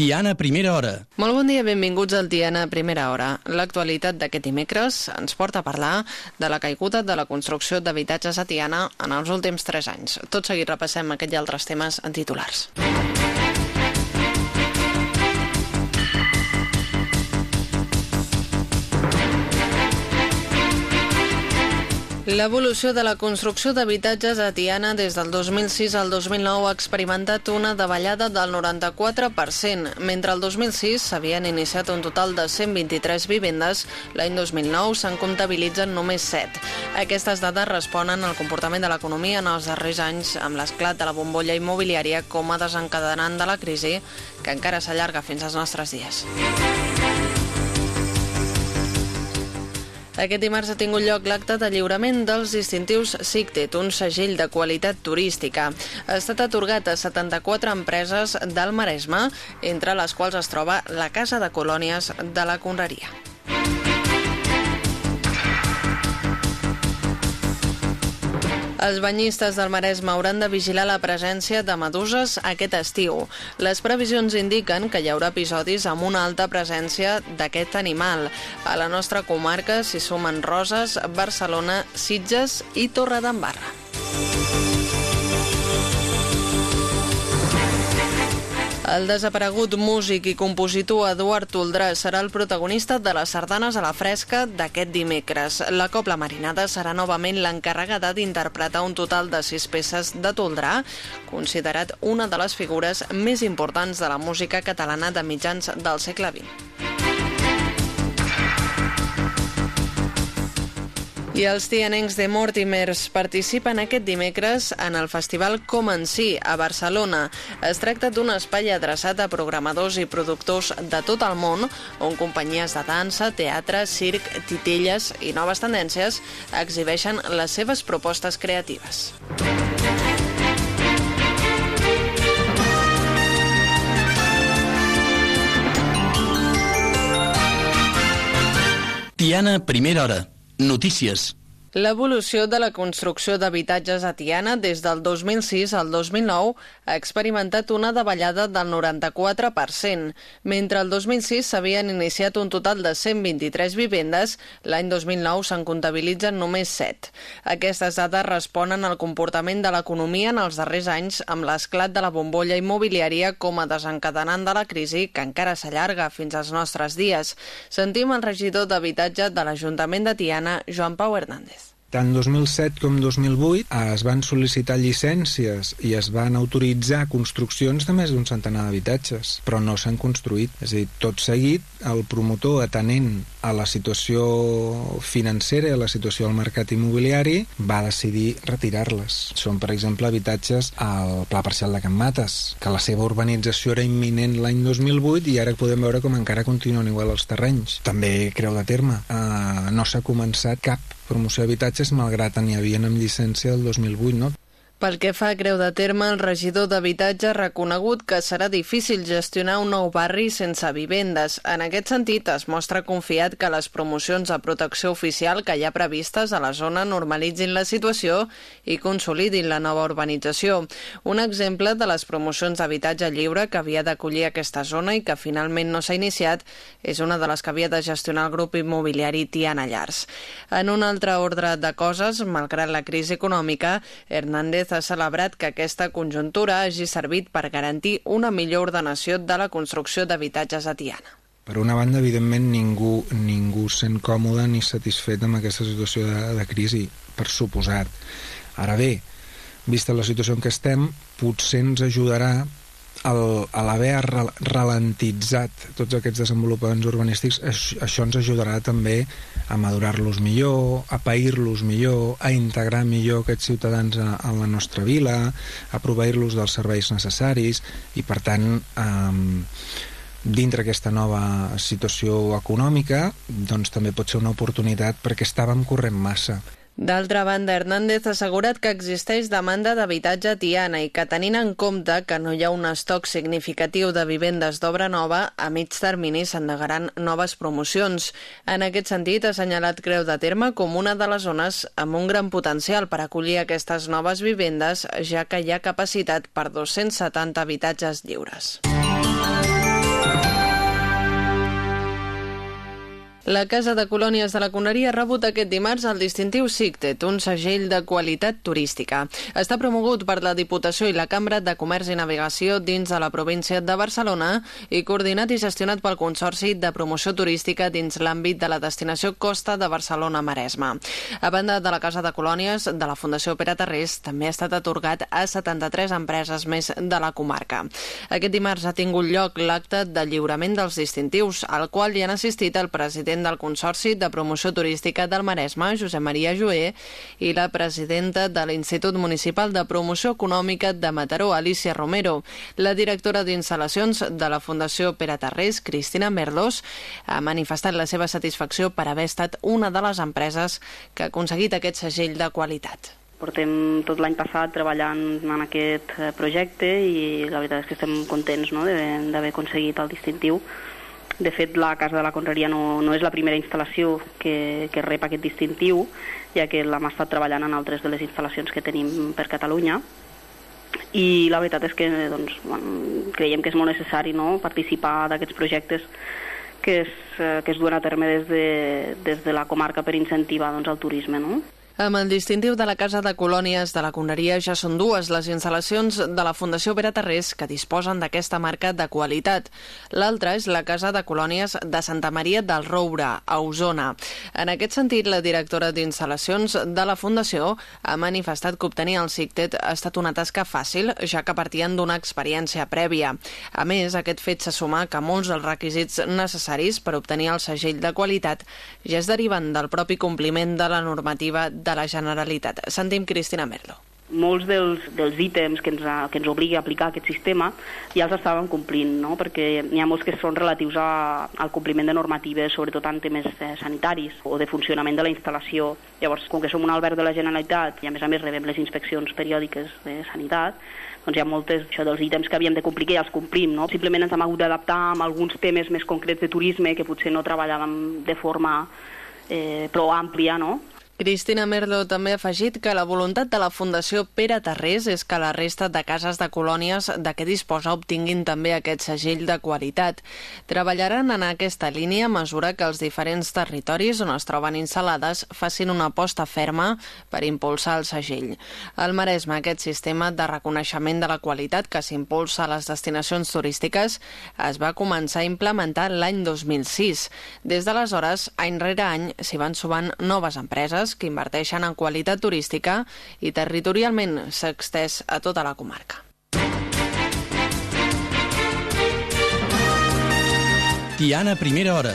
Tiana, primera hora. Molt bon dia, benvinguts al Tiana Primera Hora. L'actualitat d'aquest dimecres ens porta a parlar de la caiguda de la construcció d'habitatges a Tiana en els últims 3 anys. Tot seguit repassem aquest i altres temes en titulars. L'evolució de la construcció d'habitatges a Tiana des del 2006 al 2009 ha experimentat una davallada del 94%. Mentre el 2006 s'havien iniciat un total de 123 vivendes, l'any 2009 se'n comptabilitzen només 7. Aquestes dades responen al comportament de l'economia en els darrers anys amb l'esclat de la bombolla immobiliària com a desencadenant de la crisi que encara s'allarga fins als nostres dies. Aquest dimarts ha tingut lloc l'acte de lliurament dels distintius SICTET, un segell de qualitat turística. Ha estat atorgat a 74 empreses del Maresme, entre les quals es troba la Casa de Colònies de la Conreria. Els banyistes del Maresme hauran de vigilar la presència de meduses aquest estiu. Les previsions indiquen que hi haurà episodis amb una alta presència d'aquest animal. A la nostra comarca s'hi sumen Roses, Barcelona, Sitges i Torredembarra. El desaparegut músic i compositor Eduard Toldrà serà el protagonista de les sardanes a la fresca d'aquest dimecres. La Copla Marinada serà novament l'encarregada d'interpretar un total de sis peces de Toldrà, considerat una de les figures més importants de la música catalana de mitjans del segle XX. I els tianencs de Mortimers participen aquest dimecres en el festival Com en si, a Barcelona. Es tracta d'un espai adreçat a programadors i productors de tot el món, on companyies de dansa, teatre, circ, titelles i noves tendències exhibeixen les seves propostes creatives. Tiana, primera hora. Notícies. L'evolució de la construcció d'habitatges a Tiana des del 2006 al 2009 ha experimentat una davallada del 94%. Mentre el 2006 s'havien iniciat un total de 123 vivendes, l'any 2009 se'n comptabilitzen només 7. Aquestes dades responen al comportament de l'economia en els darrers anys amb l'esclat de la bombolla immobiliària com a desencadenant de la crisi que encara s'allarga fins als nostres dies. Sentim el regidor d'Habitatge de l'Ajuntament de Tiana, Joan Pau Hernández. Tant 2007 com 2008 es van sol·licitar llicències i es van autoritzar construccions de més d'un centenar d'habitatges, però no s'han construït. És a dir, tot seguit, el promotor, atenent a la situació financera i a la situació del mercat immobiliari, va decidir retirar-les. Són, per exemple, habitatges al Pla Parcial de Can Mates, que la seva urbanització era imminent l'any 2008 i ara podem veure com encara continuen igual els terrenys. També Creu de Terme. Uh, no s'ha començat cap promoció d'habitatges, malgrat n'hi havien amb llicència el 2008, no? Pel que fa a Creu de Terme, el regidor d'Habitatge ha reconegut que serà difícil gestionar un nou barri sense vivendes. En aquest sentit, es mostra confiat que les promocions de protecció oficial que hi ha previstes a la zona normalitzin la situació i consolidin la nova urbanització. Un exemple de les promocions d'habitatge lliure que havia d'acollir aquesta zona i que finalment no s'ha iniciat és una de les que havia de gestionar el grup immobiliari Tiana Llars. En un altre ordre de coses, malgrat la crisi econòmica, Hernández ha celebrat que aquesta conjuntura hagi servit per garantir una millor ordenació de la construcció d'habitatges a Tiana. Per una banda, evidentment, ningú, ningú sent còmode ni satisfet amb aquesta situació de, de crisi, per suposat. Ara bé, vista la situació en què estem, potser ens ajudarà l'haver ralentitzat tots aquests desenvolupaments urbanístics, això ens ajudarà també a madurar-los millor, a pair-los millor, a integrar millor aquests ciutadans a, a la nostra vila, a proveir-los dels serveis necessaris i, per tant, eh, dintre aquesta nova situació econòmica doncs també pot ser una oportunitat perquè estàvem corrent massa D'altra banda, Hernández ha assegurat que existeix demanda d'habitatge a Tiana i que tenint en compte que no hi ha un estoc significatiu de vivendes d'obra nova, a mig termini s'endegaran noves promocions. En aquest sentit, ha assenyalat Creu de Terme com una de les zones amb un gran potencial per acollir aquestes noves vivendes, ja que hi ha capacitat per 270 habitatges lliures. La Casa de Colònies de la Coneria ha rebut aquest dimarts el distintiu SICTET, un segell de qualitat turística. Està promogut per la Diputació i la Cambra de Comerç i Navegació dins de la província de Barcelona i coordinat i gestionat pel Consorci de Promoció Turística dins l'àmbit de la destinació Costa de Barcelona-Maresma. A banda de la Casa de Colònies de la Fundació Pere Tarrés, també ha estat atorgat a 73 empreses més de la comarca. Aquest dimarts ha tingut lloc l'acte de lliurament dels distintius, al qual hi han assistit el president president del Consorci de Promoció Turística del Maresme, Josep Maria Joé, i la presidenta de l'Institut Municipal de Promoció Econòmica de Mataró, Alicia Romero. La directora d'instal·lacions de la Fundació Pere Tarrés, Cristina Merlos, ha manifestat la seva satisfacció per haver estat una de les empreses que ha aconseguit aquest segell de qualitat. Portem tot l'any passat treballant en aquest eh, projecte i la veritat és que estem contents no, d'haver aconseguit el distintiu de fet, la Casa de la Conreria no, no és la primera instal·lació que, que rep aquest distintiu, ja que l'hem estat treballant en altres de les instal·lacions que tenim per Catalunya. I la veritat és que doncs, bueno, creiem que és molt necessari no? participar d'aquests projectes que es, eh, que es duen a terme des de, des de la comarca per incentivar doncs, el turisme. No? Amb el distintiu de la Casa de Colònies de la Coneria ja són dues les instal·lacions de la Fundació Pere Tarrés que disposen d'aquesta marca de qualitat. L'altra és la Casa de Colònies de Santa Maria del Roure, a Osona. En aquest sentit, la directora d'instal·lacions de la Fundació ha manifestat que obtenir el CICTET ha estat una tasca fàcil, ja que partien d'una experiència prèvia. A més, aquest fet se suma que molts dels requisits necessaris per obtenir el segell de qualitat ja es deriven del propi compliment de la normativa de de la Generalitat. Sentim Cristina Merlo molts dels, dels ítems que ens, ha, que ens obliga a aplicar aquest sistema ja els estàvem complint, no? perquè n'hi ha molts que són relatius a, al compliment de normatives, sobretot en temes eh, sanitaris o de funcionament de la instal·lació. Llavors, com que som un alberg de la Generalitat i a més a més rebem les inspeccions periòdiques de sanitat, doncs hi ha moltes això dels ítems que havíem de complir que ja els complim. No? Simplement ens hem hagut d'adaptar amb alguns temes més concrets de turisme que potser no treballàvem de forma eh, prou àmplia, no? Cristina Merlo també ha afegit que la voluntat de la Fundació Pere Tarrés és que la resta de cases de colònies de què disposa obtinguin també aquest segell de qualitat. Treballaran en aquesta línia a mesura que els diferents territoris on es troben instal·lades facin una aposta ferma per impulsar el segell. Al Maresme, aquest sistema de reconeixement de la qualitat que s'impulsa a les destinacions turístiques es va començar a implementar l'any 2006. Des d'aleshores, any rere any, s'hi van sumant noves empreses empreses que inverteixen en qualitat turística i territorialment s'ha extès a tota la comarca. Tiana, primera hora.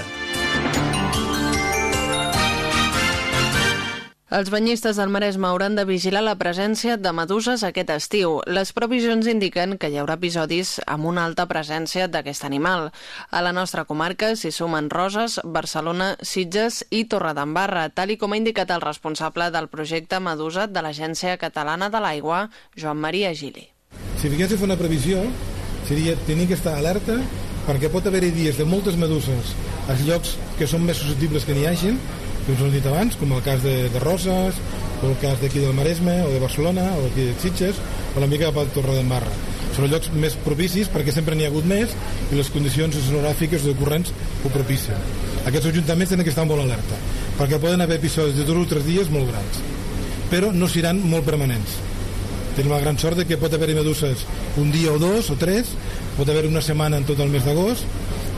Els banyistes del Maresme hauran de vigilar la presència de meduses aquest estiu. Les previsions indiquen que hi haurà episodis amb una alta presència d'aquest animal. A la nostra comarca s'hi sumen Roses, Barcelona, Sitges i Torredembarra, tal i com ha indicat el responsable del projecte Medusa de l'Agència Catalana de l'Aigua, Joan Maria Gili. Si fer una previsió, seria tenir que estar alerta perquè pot haver-hi dies de moltes meduses als llocs que són més susceptibles que n'hi hagin que us hem dit abans, com el cas de, de Roses, o el cas d'aquí del Maresme, o de Barcelona, o d'aquí de Sitges, o la mica al Torredembarra. Són llocs més propicis perquè sempre n'hi ha hagut més i les condicions oceanogràfiques o corrents ho propicien. Aquests ajuntaments tenen que estar molt alerta, perquè poden haver episodis de dos o tres dies molt grans, però no seran molt permanents. Tenim la gran sort de que pot haver-hi meduses un dia o dos o tres, pot haver una setmana en tot el mes d'agost,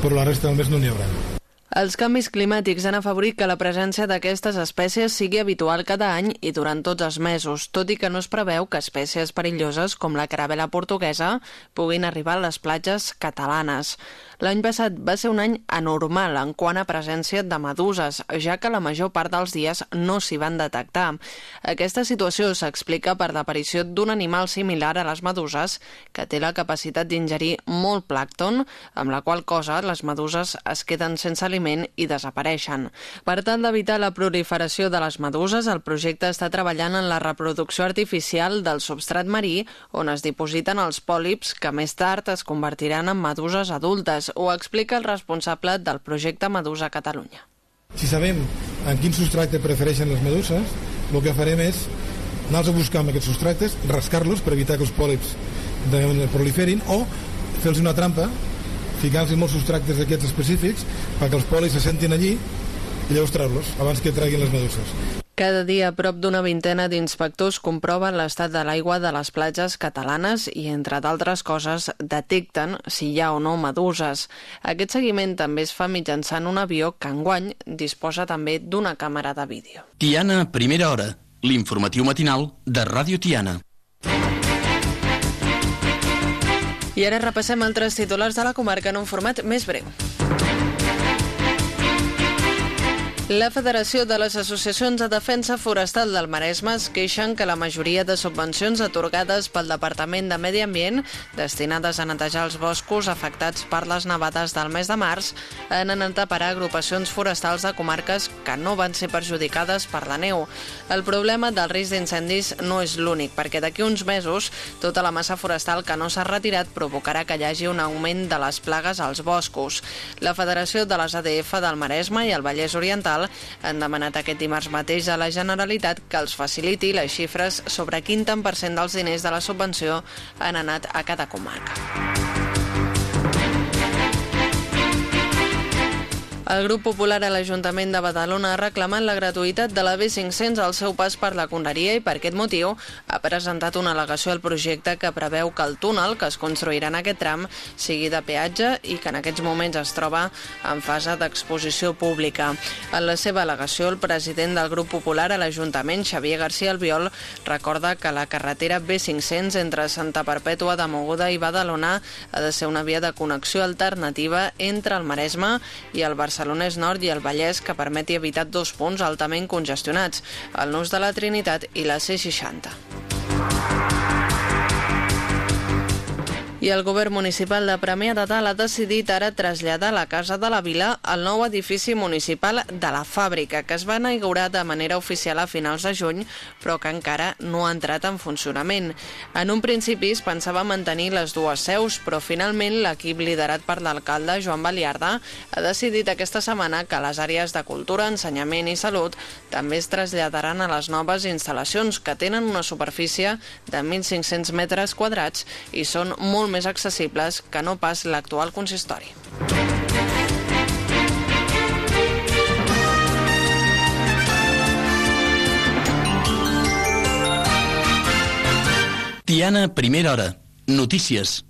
però la resta del mes no n'hi haurà. Els canvis climàtics han afavorit que la presència d'aquestes espècies sigui habitual cada any i durant tots els mesos, tot i que no es preveu que espècies perilloses com la carabela portuguesa puguin arribar a les platges catalanes. L'any passat va ser un any anormal en quant a presència de meduses, ja que la major part dels dies no s'hi van detectar. Aquesta situació s'explica per l'aparició d'un animal similar a les meduses que té la capacitat d'ingerir molt plàcton, amb la qual cosa les meduses es queden sense aliment i desapareixen. Per tal d'evitar la proliferació de les meduses, el projecte està treballant en la reproducció artificial del substrat marí, on es dipositen els pòlips que més tard es convertiran en meduses adultes ho explica el responsable del projecte Medusa Catalunya. Si sabem en quin substracte prefereixen les meduses, el que farem és anar-los a buscar amb aquests substractes, rascar-los per evitar que els pòlips proliferin o fer-los una trampa, ficar-los molts substractes d'aquests específics perquè els pòlips se sentin allí i llavors treure-los abans que treguin les meduses. Cada dia, prop d'una vintena d'inspectors comproven l'estat de l'aigua de les platges catalanes i, entre d'altres coses, detecten si hi ha o no meduses. Aquest seguiment també es fa mitjançant un avió que enguany disposa també d'una càmera de vídeo. Tiana, primera hora. L'informatiu matinal de Ràdio Tiana. I ara repassem altres titulars de la comarca en un format més breu. La Federació de les Associacions de Defensa Forestal del Maresme es queixen que la majoria de subvencions atorgades pel Departament de Medi Ambient destinades a netejar els boscos afectats per les nevades del mes de març han anat a parar agrupacions forestals de comarques que no van ser perjudicades per la neu. El problema del risc d'incendis no és l'únic, perquè d'aquí uns mesos tota la massa forestal que no s'ha retirat provocarà que hi hagi un augment de les plagues als boscos. La Federació de les ADF del Maresme i el Vallès Oriental han demanat aquest dimarts mateix a la Generalitat que els faciliti les xifres sobre quin tant per cent dels diners de la subvenció han anat a cada comarca. El grup popular a l'Ajuntament de Badalona ha reclamat la gratuïtat de la B500 al seu pas per la Conreria i per aquest motiu ha presentat una al·legació al projecte que preveu que el túnel que es construirà en aquest tram sigui de peatge i que en aquests moments es troba en fase d'exposició pública. En la seva al·legació, el president del grup popular a l'Ajuntament, Xavier García Albiol, recorda que la carretera B500 entre Santa Perpètua de Moguda i Badalona ha de ser una via de connexió alternativa entre el Maresme i el Barcelona Barcelonès Nord i el Vallès que permeti evitar dos punts altament congestionats, el Nus de la Trinitat i la C60. I el govern municipal de Premià de Dalt ha decidit ara traslladar la Casa de la Vila al nou edifici municipal de la fàbrica, que es va inaugurar de manera oficial a finals de juny, però que encara no ha entrat en funcionament. En un principi es pensava mantenir les dues seus, però finalment l'equip liderat per l'alcalde Joan Baliarda ha decidit aquesta setmana que les àrees de cultura, ensenyament i salut també es traslladaran a les noves instal·lacions que tenen una superfície de 1.500 metres quadrats i són molt molt més accessibles que no pas l'actual consistori. Tiana, primera hora. Notícies.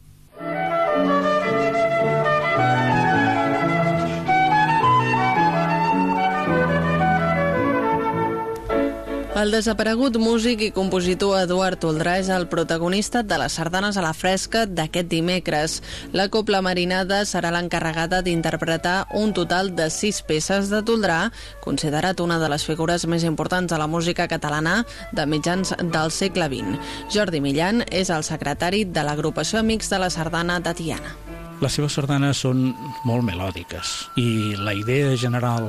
El desaparegut músic i compositor Eduard Toldrà és el protagonista de les sardanes a la fresca d'aquest dimecres. La Copla Marinada serà l'encarregada d'interpretar un total de sis peces de Toldrà, considerat una de les figures més importants de la música catalana de mitjans del segle XX. Jordi Millan és el secretari de l'agrupació Amics de la Sardana de Tiana. Les seves sardanes són molt melòdiques i la idea general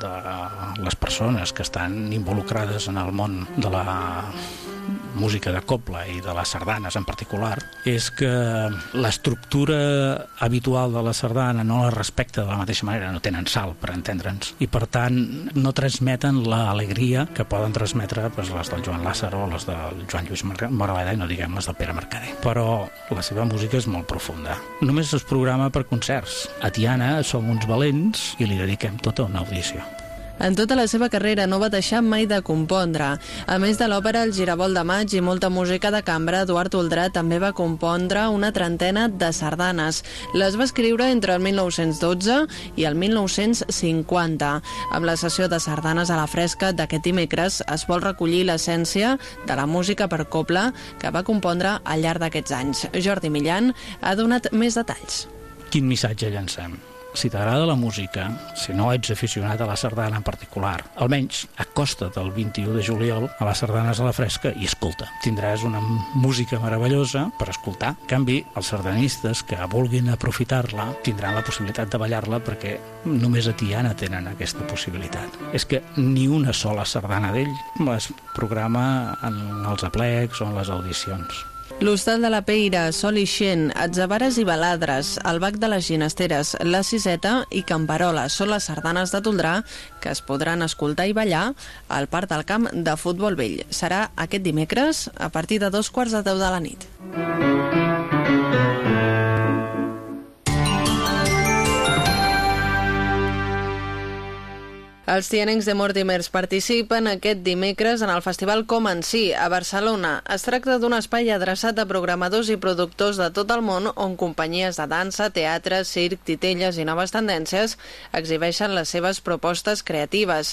de les persones que estan involucrades en el món de la música de copla i de les sardanes en particular, és que l'estructura habitual de la sardana no la respecta de la mateixa manera, no tenen sal, per entendre'ns, i per tant no transmeten l'alegria que poden transmetre pues, les del Joan Lázaro o les del Joan Lluís Moraleda i no diguem les del Pere Mercader. Però la seva música és molt profunda. Només es programa per concerts. A Tiana som uns valents i li dediquem tota una audició. En tota la seva carrera no va deixar mai de compondre. A més de l'òpera El Giravolt de Maig i molta música de cambra, Eduard Oldrà també va compondre una trentena de sardanes. Les va escriure entre el 1912 i el 1950. Amb la sessió de sardanes a la fresca d'aquest dimecres es vol recollir l'essència de la música per copla que va compondre al llarg d'aquests anys. Jordi Millan ha donat més detalls. Quin missatge llancem? Si t'agrada la música, si no ets aficionat a la sardana en particular, almenys acosta't el 21 de juliol a les sardanes a la fresca i escolta. Tindràs una música meravellosa per escoltar. En canvi, els sardanistes que vulguin aprofitar-la tindran la possibilitat de ballar-la perquè només a Tiana tenen aquesta possibilitat. És que ni una sola sardana d'ell es programa en els aplecs o en les audicions. L'Hostal de la Peira, Sol i Xent, Atzabares i Baladres, el Bac de les Ginesteres, la Ciseta i Camperola són les sardanes de Toldrà que es podran escoltar i ballar al Parc del Camp de Futbol Vell. Serà aquest dimecres a partir de dos quarts de deu de la nit. Els tianencs de Mortimers participen aquest dimecres en el Festival Com en Si, a Barcelona. Es tracta d'un espai adreçat a programadors i productors de tot el món on companyies de dansa, teatre, circ, titelles i noves tendències exhibeixen les seves propostes creatives.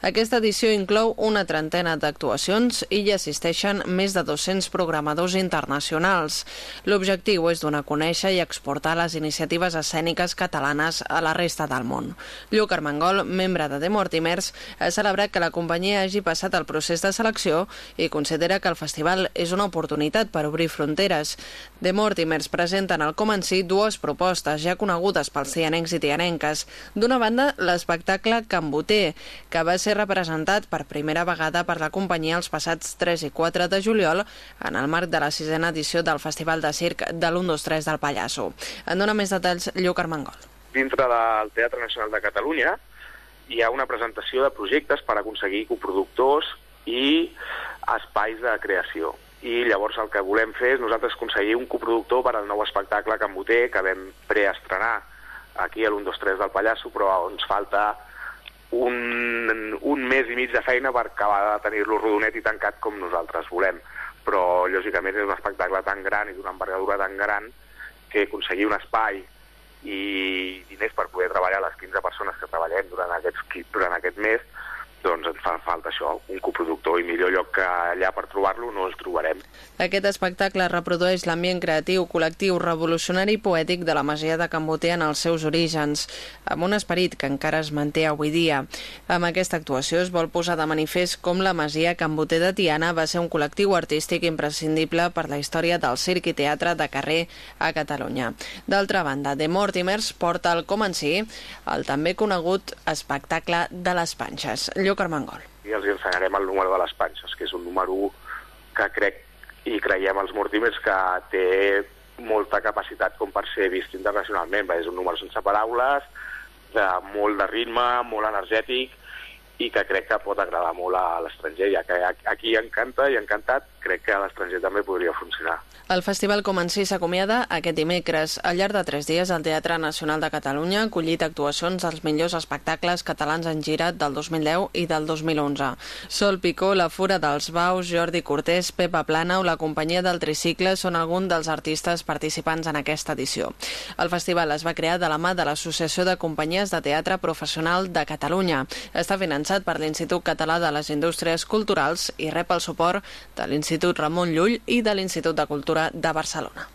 Aquesta edició inclou una trentena d'actuacions i hi assisteixen més de 200 programadors internacionals. L'objectiu és donar a conèixer i exportar les iniciatives escèniques catalanes a la resta del món. Lluc Armengol, membre de Demo Mortimers ha celebrat que la companyia hagi passat el procés de selecció i considera que el festival és una oportunitat per obrir fronteres. De Mortimers presenten al Comencí dues propostes ja conegudes pels tianencs i tianenques. D'una banda, l'espectacle Camboter, que va ser representat per primera vegada per la companyia els passats 3 i 4 de juliol en el marc de la sisena edició del Festival de Circ de l'1-2-3 del Pallasso. En dona més detalls Lluc Armengol. Dintre del Teatre Nacional de Catalunya hi ha una presentació de projectes per aconseguir coproductors i espais de creació. I llavors el que volem fer és nosaltres aconseguir un coproductor per al nou espectacle Camboter que vam preestrenar aquí a l'1-2-3 del Pallasso, però ens falta un, un mes i mig de feina per acabar de tenir-lo rodonet i tancat com nosaltres volem. Però, lògicament, és un espectacle tan gran i d'una envergadura tan gran que aconseguir un espai i diners per poder treballar les 15 persones que treballem durant, aquests, durant aquest mes, doncs ens fa falta això, un coproductor i millor lloc que allà per trobar-lo no el trobarem. Aquest espectacle reprodueix l'ambient creatiu, col·lectiu, revolucionari i poètic de la Masia de Camboter en els seus orígens, amb un esperit que encara es manté avui dia. Amb aquesta actuació es vol posar de manifest com la Masia Camboter de Tiana va ser un col·lectiu artístic imprescindible per la història del circ i teatre de carrer a Catalunya. D'altra banda, The Mortimers porta el Comencí, el també conegut espectacle de les panxes. Lloc Ràdio Carmangol. I els ensenyarem el número de les panxes, que és un número que crec i creiem els Mortimers que té molta capacitat com per ser vist internacionalment. És un número sense paraules, de molt de ritme, molt energètic, i que crec que pot agradar molt a l'estranger, ja que aquí encanta i encantat, crec que a l'estranger també podria funcionar. El Festival Comencí s'acomiada aquest dimecres. Al llarg de tres dies, el Teatre Nacional de Catalunya ha acollit actuacions dels millors espectacles catalans en gira del 2010 i del 2011. Sol Picó, La Fura dels Baus, Jordi Cortés, Pepa Plana o la companyia del Tricicle són alguns dels artistes participants en aquesta edició. El festival es va crear de la mà de l'Associació de Companyies de Teatre Professional de Catalunya. Està finançat per l'Institut Català de les Indústries Culturals i rep el suport de l'Institut Ramon Llull i de l'Institut de Cultura Cultura de Barcelona.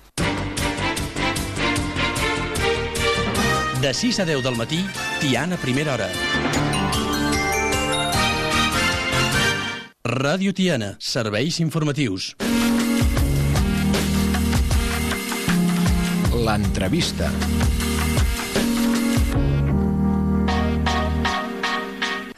De 6 a 10 del matí, Tiana Primera Hora. Ràdio Tiana, serveis informatius. L'entrevista.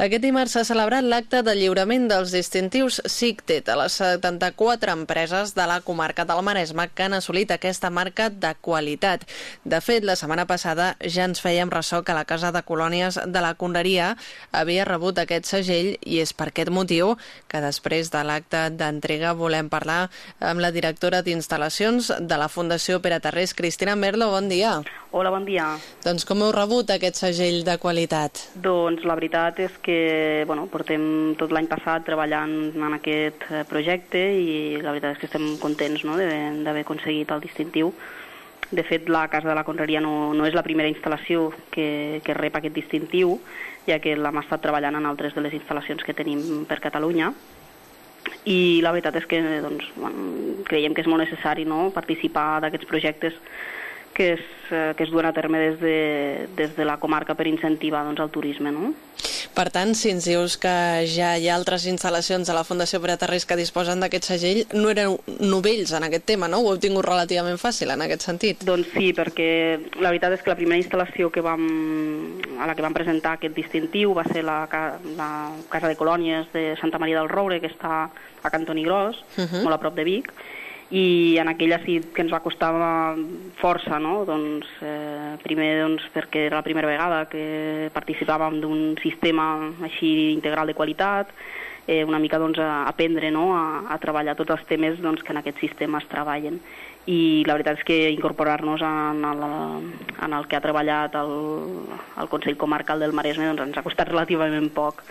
Aquest dimarts s'ha celebrat l'acte de lliurament dels distintius SICTET a les 74 empreses de la comarca del Maresme que han assolit aquesta marca de qualitat. De fet, la setmana passada ja ens fèiem ressò que la Casa de Colònies de la Conreria havia rebut aquest segell i és per aquest motiu que després de l'acte d'entrega volem parlar amb la directora d'instal·lacions de la Fundació Pere Tarrés, Cristina Merlo. Bon dia. Hola, bon dia. Doncs com heu rebut aquest segell de qualitat? Doncs la veritat és que bueno, portem tot l'any passat treballant en aquest eh, projecte i la veritat és que estem contents no, d'haver aconseguit el distintiu. De fet, la Casa de la Conreria no, no és la primera instal·lació que, que rep aquest distintiu, ja que l'hem estat treballant en altres de les instal·lacions que tenim per Catalunya, i la veritat és que doncs, bueno, creiem que és molt necessari no, participar d'aquests projectes que es, eh, que es duen a terme des de, des de la comarca per incentivar doncs, el turisme. No? Per tant, si ens dius que ja hi ha altres instal·lacions de la Fundació Pere Tarrés que disposen d'aquest segell, no eren novells en aquest tema, no? Ho heu tingut relativament fàcil en aquest sentit? Doncs sí, perquè la veritat és que la primera instal·lació que vam, a la que vam presentar aquest distintiu va ser la, la Casa de Colònies de Santa Maria del Roure, que està a Cantoni Gros, uh -huh. molt a prop de Vic, i en aquella sí que ens va costar força, no? Doncs, eh, primer doncs, perquè era la primera vegada que participàvem d'un sistema així integral de qualitat, eh, una mica doncs, a aprendre no? a, a treballar tots els temes doncs, que en aquest sistema es treballen. i la veritat és que incorporar-nos en, en el que ha treballat el, el Consell Comarcal del Maresme doncs ens ha costat relativament poc.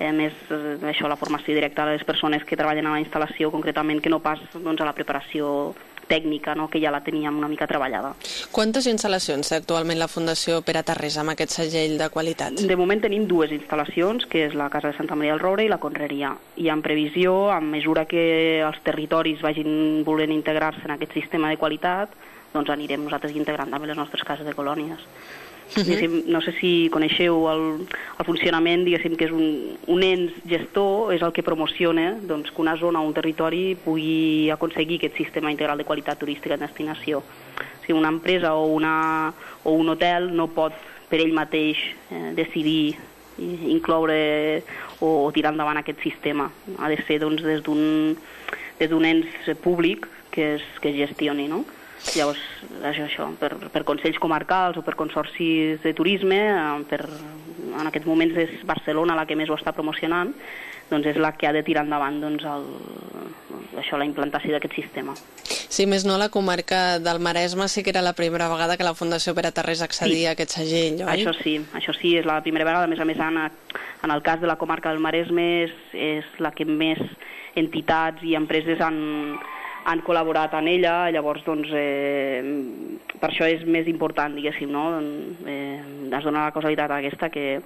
A més, eh, això, la formació directa a les persones que treballen a la instal·lació concretament, que no pas doncs, a la preparació tècnica, no? que ja la teníem una mica treballada. Quantes instal·lacions té actualment la Fundació Pere Tarrés amb aquest segell de qualitat? De moment tenim dues instal·lacions, que és la Casa de Santa Maria del Roure i la Conreria. I en previsió, a mesura que els territoris vagin volent integrar-se en aquest sistema de qualitat, doncs anirem nosaltres integrant també les nostres cases de colònies. Uh -huh. no sé si coneixeu el, el funcionament, diguéssim, que és un, un ens gestor, és el que promociona doncs, que una zona o un territori pugui aconseguir aquest sistema integral de qualitat turística en destinació. O sigui, una empresa o, una, o un hotel no pot per ell mateix eh, decidir incloure o, o tirar endavant aquest sistema. Ha de ser doncs, des d'un ens públic que es, que es gestioni, no? Llavors, això, això per, per consells comarcals o per consorcis de turisme, eh, per, en aquests moments és Barcelona la que més ho està promocionant, doncs és la que ha de tirar endavant doncs, el, això, la implantació d'aquest sistema. Sí, més no, la comarca del Maresme sí que era la primera vegada que la Fundació Pere Tarrés accedia sí. a aquest segell, oi? Això sí, això sí, és la primera vegada, a més a més en, en el cas de la comarca del Maresme és, és la que més entitats i empreses han, han col·laborat en ella, llavors doncs, eh, per això és més important, diguéssim, no? Eh, es dona la causalitat aquesta que,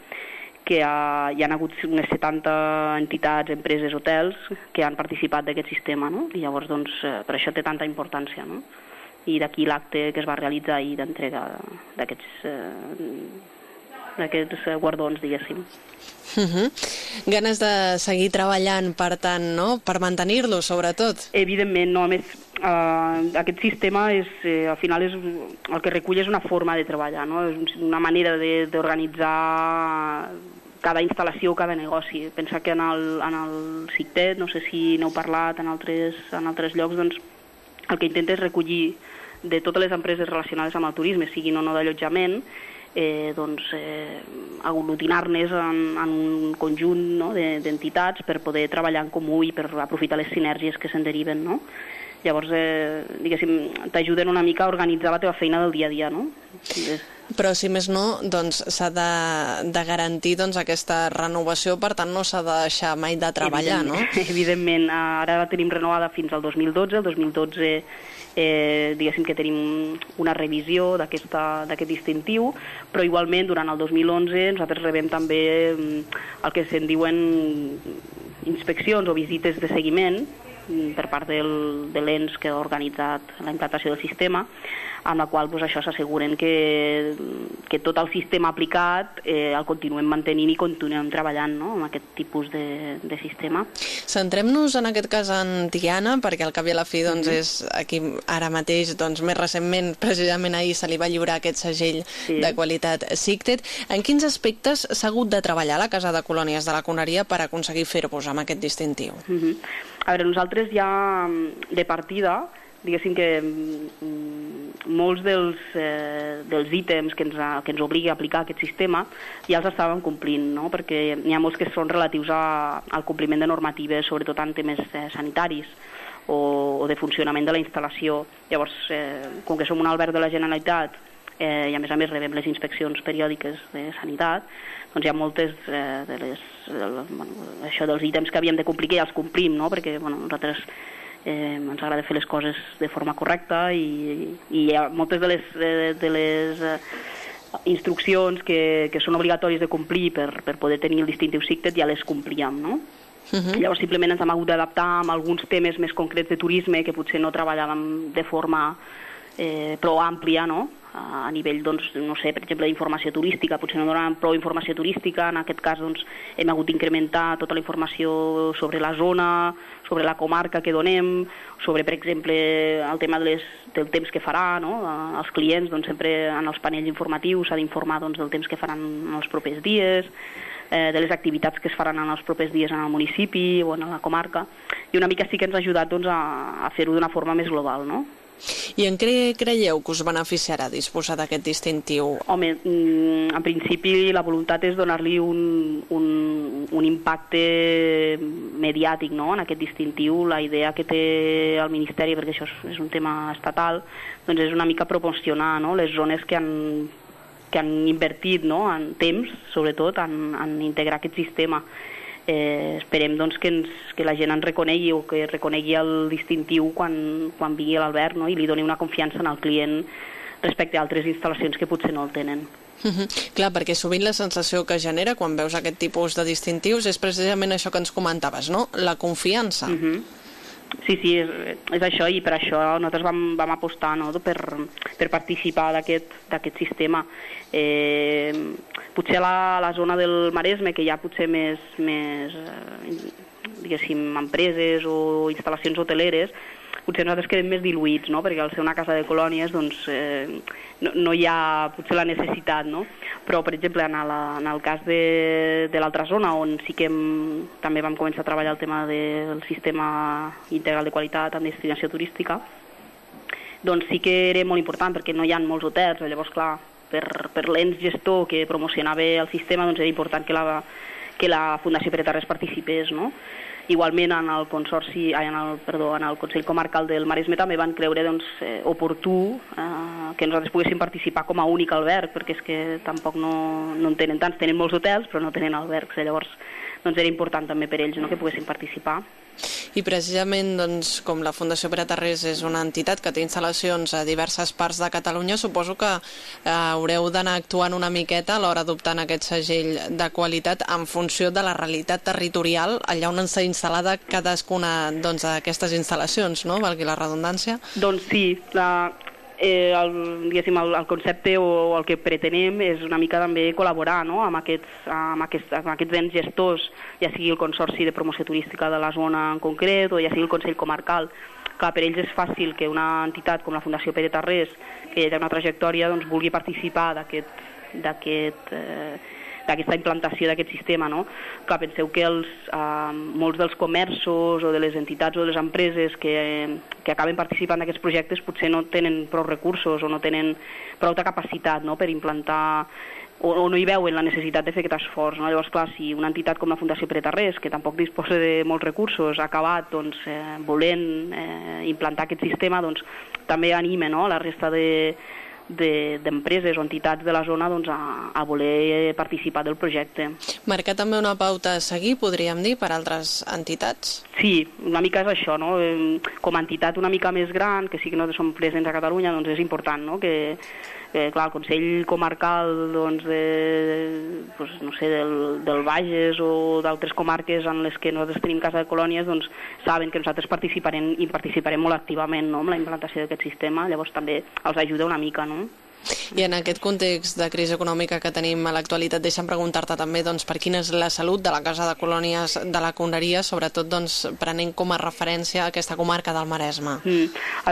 que ha, hi ha hagut unes 70 entitats, empreses, hotels que han participat d'aquest sistema, no? I llavors, doncs, eh, per això té tanta importància, no? I d'aquí l'acte que es va realitzar ahir d'entrega d'aquests eh, d'aquests eh, guardons, diguéssim. Uh mhm. -huh. Ganes de seguir treballant, per tant, no? per mantenir-lo, sobretot. Evidentment, no. A més, eh, aquest sistema és, eh, al final és, el que recull és una forma de treballar, no? és una manera d'organitzar cada instal·lació, cada negoci. Pensa que en el, en el CICTET, no sé si n'heu parlat en altres, en altres llocs, doncs el que intenta és recollir de totes les empreses relacionades amb el turisme, siguin o no d'allotjament, eh, doncs, eh, aglutinar-ne en, en un conjunt no, d'entitats de, per poder treballar en comú i per aprofitar les sinergies que se'n deriven. No? Llavors, eh, diguéssim, t'ajuden una mica a organitzar la teva feina del dia a dia, no? Però, si més no, doncs s'ha de, de garantir doncs, aquesta renovació, per tant, no s'ha de deixar mai de treballar, evidentment, no? Evidentment, ara la tenim renovada fins al 2012, el 2012 eh, diguéssim que tenim una revisió d'aquest distintiu, però igualment durant el 2011 nosaltres rebem també mm, el que se'n diuen inspeccions o visites de seguiment per part del, de l'ENS que ha organitzat la implantació del sistema amb la qual doncs, això s'asseguren que, que tot el sistema aplicat eh, el continuem mantenint i continuem treballant no? amb aquest tipus de, de sistema. Centrem-nos en aquest cas en Tiana, perquè al cap i a la fi doncs, mm -hmm. és aquí ara mateix, doncs, més recentment, precisament ahir se li va lliurar aquest segell sí. de qualitat SICTET. En quins aspectes s'ha hagut de treballar la Casa de Colònies de la Coneria per aconseguir fer-vos amb aquest distintiu? Mm -hmm. A veure, nosaltres ja de partida diguéssim que mm, molts dels, eh, dels ítems que ens, ha, que ens obligui a aplicar aquest sistema ja els estàvem complint, no? perquè n'hi ha molts que són relatius a, al compliment de normatives, sobretot en temes eh, sanitaris o, o de funcionament de la instal·lació. Llavors, eh, com que som un alberg de la Generalitat eh, i a més a més rebem les inspeccions periòdiques de sanitat, doncs hi ha moltes eh, de les, de, bueno, això dels ítems que havíem de complir que ja els complim, no? perquè bueno, nosaltres eh, ens agrada fer les coses de forma correcta i, i hi ha moltes de les, de, de les eh, instruccions que, que són obligatoris de complir per, per poder tenir el distintiu SICTET ja les complíem, no? Uh -huh. Llavors simplement ens hem hagut d'adaptar amb alguns temes més concrets de turisme que potser no treballàvem de forma eh, prou àmplia, no? A nivell, doncs, no sé, per exemple, d'informació turística, potser no donen prou informació turística, en aquest cas doncs, hem hagut d'incrementar tota la informació sobre la zona, sobre la comarca que donem, sobre, per exemple, el tema de les, del temps que farà, no? els clients, doncs, sempre en els panells informatius s'ha d'informar doncs, del temps que faran en els propers dies, eh, de les activitats que es faran en els propers dies en el municipi o en la comarca, i una mica sí que ens ha ajudat doncs, a, a fer-ho d'una forma més global, no? I en què creieu que us beneficiarà disposar d'aquest distintiu? Home, mm, en principi la voluntat és donar-li un, un, un impacte mediàtic no? en aquest distintiu. La idea que té el Ministeri, perquè això és un tema estatal, doncs és una mica proporcionar no? les zones que han que han invertit no? en temps, sobretot, en, en integrar aquest sistema eh, esperem doncs, que, ens, que la gent ens reconegui o que reconegui el distintiu quan, quan vingui l'Albert no? i li doni una confiança en el client respecte a altres instal·lacions que potser no el tenen. Uh -huh. Clar, perquè sovint la sensació que genera quan veus aquest tipus de distintius és precisament això que ens comentaves, no? La confiança. Uh -huh. Sí, sí, és, és això i per això nosaltres vam, vam apostar no, per, per participar d'aquest sistema. Eh, potser a la, la zona del Maresme, que hi ha potser més, més eh, diguéssim, empreses o instal·lacions hoteleres, potser nosaltres quedem més diluïts, no? perquè al ser una casa de colònies doncs, eh, no, no hi ha potser la necessitat, no? però per exemple en, la, en el cas de, de l'altra zona on sí que hem, també vam començar a treballar el tema del sistema integral de qualitat en destinació turística, doncs sí que era molt important perquè no hi ha molts hotels, llavors clar, per, per l'ens gestor que promocionava el sistema doncs era important que la, que la Fundació Pere Tarrés participés, no? Igualment en el consorci, en el, perdó, en el Consell Comarcal del Maresme també van creure doncs, eh, oportú eh, que nosaltres poguéssim participar com a únic alberg, perquè és que tampoc no, no en tenen tants, tenen molts hotels però no tenen albergs, llavors doncs era important també per ells no, que poguessin participar. I precisament, doncs, com la Fundació Pere Tarrés és una entitat que té instal·lacions a diverses parts de Catalunya, suposo que eh, haureu d'anar actuant una miqueta a l'hora d'optar aquest segell de qualitat en funció de la realitat territorial allà on s'ha instal·lada cadascuna doncs, d'aquestes doncs, instal·lacions, no? valgui la redundància? Doncs sí, la, eh, el, el, el concepte o el que pretenem és una mica també col·laborar no? amb, aquests, amb, aquests, amb aquests ens gestors, ja sigui el Consorci de Promoció Turística de la zona en concret o ja sigui el Consell Comarcal. Clar, per ells és fàcil que una entitat com la Fundació Pere Tarrés, que ja té una trajectòria, doncs, vulgui participar d'aquest eh, d'aquesta implantació d'aquest sistema. No? Clar, penseu que els, eh, molts dels comerços o de les entitats o de les empreses que, que acaben participant d'aquests projectes potser no tenen prou recursos o no tenen prou capacitat no? per implantar o, o no hi veuen la necessitat de fer aquest esforç. No? Llavors, clar, si una entitat com la Fundació Pere Tarrés, que tampoc disposa de molts recursos, ha acabat doncs, eh, volent eh, implantar aquest sistema, doncs també anima no? la resta de, d'empreses de, o entitats de la zona doncs, a, a voler participar del projecte. Marcar també una pauta a seguir, podríem dir, per altres entitats? Sí, una mica és això, no? Com a entitat una mica més gran, que sí que no som presents a Catalunya, doncs és important no? que, que clar, el Consell Comarcal doncs, de, doncs, no sé, del, del Bages o d'altres comarques en les que nosaltres tenim casa de colònies doncs, saben que nosaltres participarem i participarem molt activament no? amb la implantació d'aquest sistema, llavors també els ajuda una mica. No? I en aquest context de crisi econòmica que tenim a l'actualitat, deixa'm preguntar-te també doncs, per quina és la salut de la Casa de Colònies de la Conreria, sobretot doncs, prenent com a referència aquesta comarca del Maresme. Mm.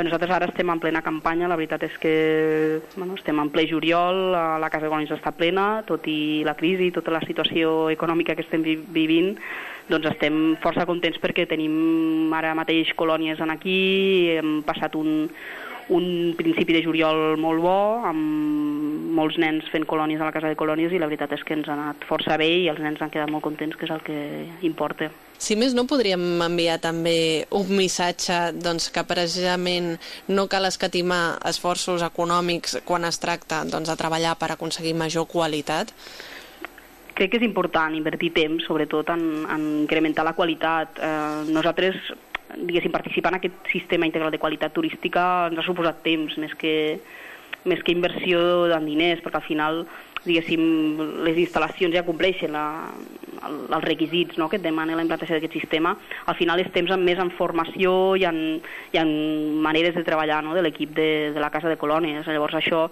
Nosaltres ara estem en plena campanya, la veritat és que bueno, estem en ple juliol, la Casa de Colònies està plena, tot i la crisi, tota la situació econòmica que estem vivint, doncs estem força contents perquè tenim ara mateix colònies en aquí, hem passat un, un principi de juliol molt bo, amb molts nens fent colònies a la casa de colònies i la veritat és que ens ha anat força bé i els nens han quedat molt contents, que és el que importa. Si més no, podríem enviar també un missatge doncs, que precisament no cal escatimar esforços econòmics quan es tracta doncs, de treballar per aconseguir major qualitat? crec que és important invertir temps, sobretot en, en incrementar la qualitat. Eh, nosaltres diguéssim, participar en aquest sistema integral de qualitat turística ens ha suposat temps, més que, més que inversió en diners, perquè al final diguéssim, les instal·lacions ja compleixen la, el, els requisits no, que et demana la implantació d'aquest sistema. Al final és temps en, més en formació i en, i en maneres de treballar no, de l'equip de, de la Casa de Colònies. Llavors això,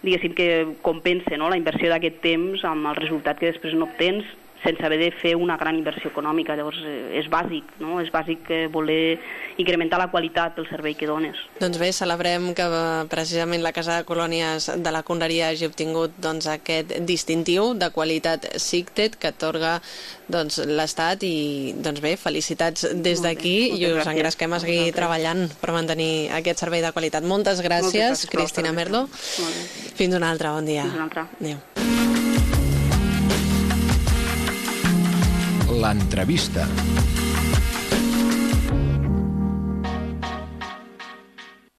diguéssim que compensa no, la inversió d'aquest temps amb el resultat que després no obtens sense haver de fer una gran inversió econòmica. Llavors, eh, és bàsic, no? És bàsic eh, voler incrementar la qualitat del servei que dones. Doncs bé, celebrem que eh, precisament la Casa de Colònies de la Conreria hagi obtingut doncs, aquest distintiu de qualitat SICTET que atorga doncs, l'Estat i doncs bé, felicitats des d'aquí i us gràcies. engresquem a seguir treballant per mantenir aquest servei de qualitat. Moltes gràcies, gràcies Cristina Merlo. Fins una altra, bon dia. Fins una altra. Adéu. l'entrevista.